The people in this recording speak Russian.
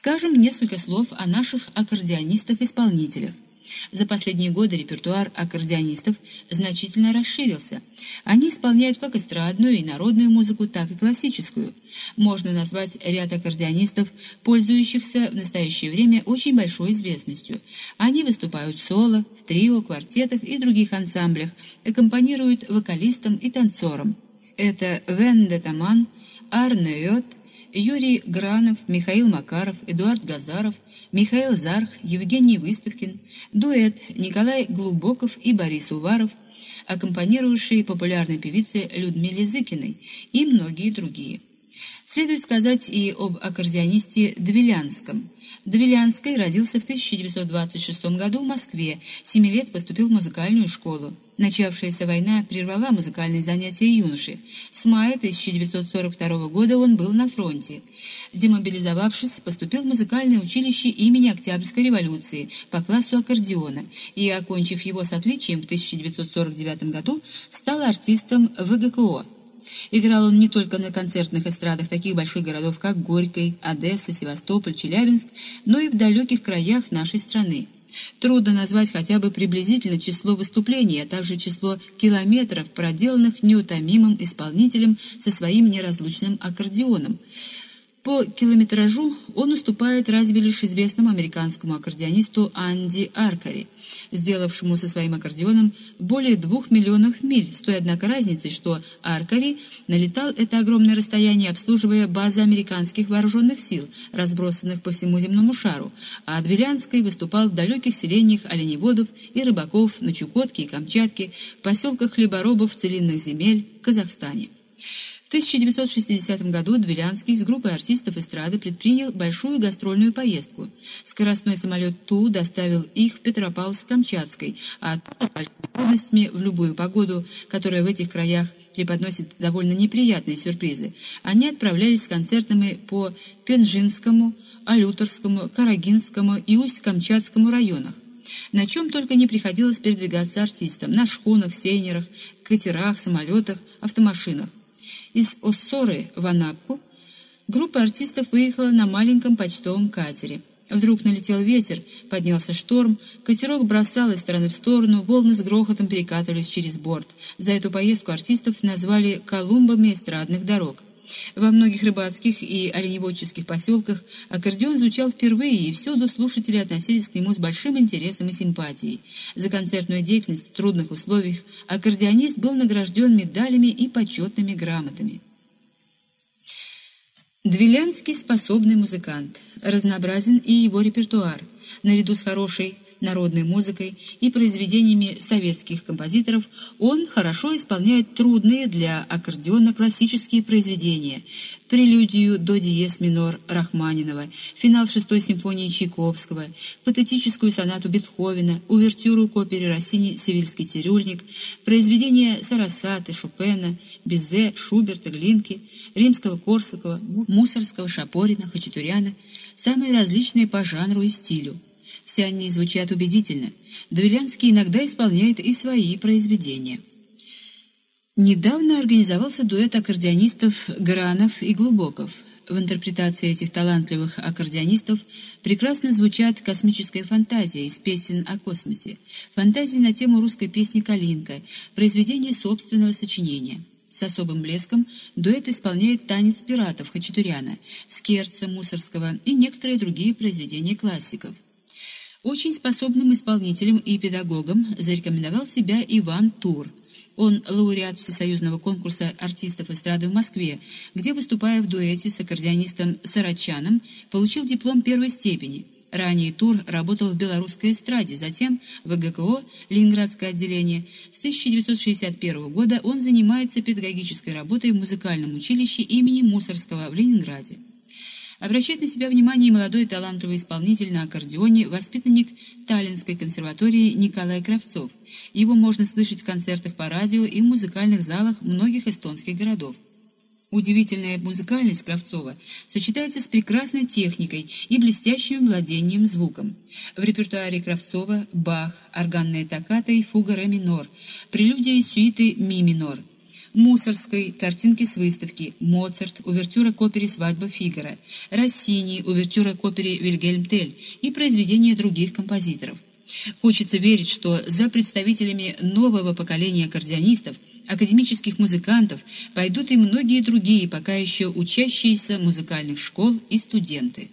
Скажем несколько слов о наших аккордеонистах-исполнителях. За последние годы репертуар аккордеонистов значительно расширился. Они исполняют как эстрадную и народную музыку, так и классическую. Можно назвать ряд аккордеонистов, пользующихся в настоящее время очень большой известностью. Они выступают соло, в трио, квартетах и других ансамблях, аккомпанируют вокалистам и танцорам. Это Вен де Таман, Арне Йот, Юрий Гранов, Михаил Макаров, Эдуард Газаров, Михаил Зарх, Евгений Выставкин, дуэт Николай Глубоков и Борис Уваров, аккомпанирующие популярной певице Людмиле Зыкиной и многие другие. Следует сказать и об аккордеонисте Двилянском. Двилянский родился в 1926 году в Москве, семи лет поступил в музыкальную школу. Начавшаяся война прервала музыкальные занятия юноши. С мая 1942 года он был на фронте. Демобилизовавшись, поступил в музыкальное училище имени Октябрьской революции по классу аккордеона и, окончив его с отличием в 1949 году, стал артистом ВГКО. Играл он не только на концертных эстрадах таких больших городов, как Горький, Одесса, Севастополь, Челябинск, но и в далеких краях нашей страны. Трудно назвать хотя бы приблизительно число выступлений, а также число километров, проделанных неутомимым исполнителем со своим неразлучным аккордеоном – по километражу он уступает разве лишь известному американскому аккордеонисту Анди Аркари, сделавшему со своим аккордеоном более двух миллионов миль, с той, однако, разницей, что Аркари налетал это огромное расстояние, обслуживая базы американских вооруженных сил, разбросанных по всему земному шару, а Адвилянский выступал в далеких селениях оленеводов и рыбаков на Чукотке и Камчатке, в поселках хлеборобов целинных земель в Казахстане. В 1960 году Двилянский с группой артистов эстрады предпринял большую гастрольную поездку. Скоростной самолет Ту доставил их в Петропавловск-Камчатской, а с трудностями в любую погоду, которая в этих краях преподносит довольно неприятные сюрпризы, они отправлялись с концертами по Пенжинскому, Алюторскому, Карагинскому и Усть-Камчатскому районах. На чем только не приходилось передвигаться артистам – на шхунах, сейнерах, катерах, самолетах, автомашинах. Из Оссоры в Анапку группа артистов выехала на маленьком почтовом катере. Вдруг налетел ветер, поднялся шторм, катерок бросал из стороны в сторону, волны с грохотом перекатывались через борт. За эту поездку артистов назвали «Колумбами эстрадных дорог». Во многих рыбацких и оленеводческих поселках аккордеон звучал впервые, и всюду слушатели относились к нему с большим интересом и симпатией. За концертную деятельность в трудных условиях аккордеонист был награжден медалями и почетными грамотами. Двилянский способный музыкант. Разнообразен и его репертуар. Наряду с хорошей народной музыкой и произведениями советских композиторов, он хорошо исполняет трудные для аккордеона классические произведения, прелюдию до диез минор Рахманинова, финал шестой симфонии Чайковского, патетическую сонату Бетховена, увертюру к опере Россини «Севильский цирюльник», произведения Сарасаты, Шопена, Бизе, Шуберта, Глинки, Римского, Корсакова, Мусорского, Шапорина, Хачатуряна, самые различные по жанру и стилю. Все они звучат убедительно. Двилянский иногда исполняет и свои произведения. Недавно организовался дуэт аккордеонистов Гранов и Глубоков. В интерпретации этих талантливых аккордеонистов прекрасно звучат космическая фантазия из песен о космосе, фантазии на тему русской песни «Калинка», произведение собственного сочинения. С особым блеском дуэт исполняет «Танец пиратов» Хачатуряна, Скерца Мусорского и некоторые другие произведения классиков. Очень способным исполнителем и педагогом зарекомендовал себя Иван Тур. Он лауреат Всесоюзного конкурса артистов эстрады в Москве, где, выступая в дуэте с аккордеонистом Сарачаном, получил диплом первой степени. Ранее Тур работал в белорусской эстраде, затем в ГКО Ленинградское отделение. С 1961 года он занимается педагогической работой в музыкальном училище имени Мусорского в Ленинграде. Обращает на себя внимание молодой талантливый исполнитель на аккордеоне, воспитанник Таллинской консерватории Николай Кравцов. Его можно слышать в концертах по радио и в музыкальных залах многих эстонских городов. Удивительная музыкальность Кравцова сочетается с прекрасной техникой и блестящим владением звуком. В репертуаре Кравцова Бах, органная токката и фуга ре минор, прелюдия и сюиты ми минор – Мусорской, картинки с выставки, Моцарт, увертюра к опере «Свадьба Фигара», Россини, увертюра к опере «Вильгельм Тель» и произведения других композиторов. Хочется верить, что за представителями нового поколения аккордеонистов, академических музыкантов пойдут и многие другие, пока еще учащиеся музыкальных школ и студенты.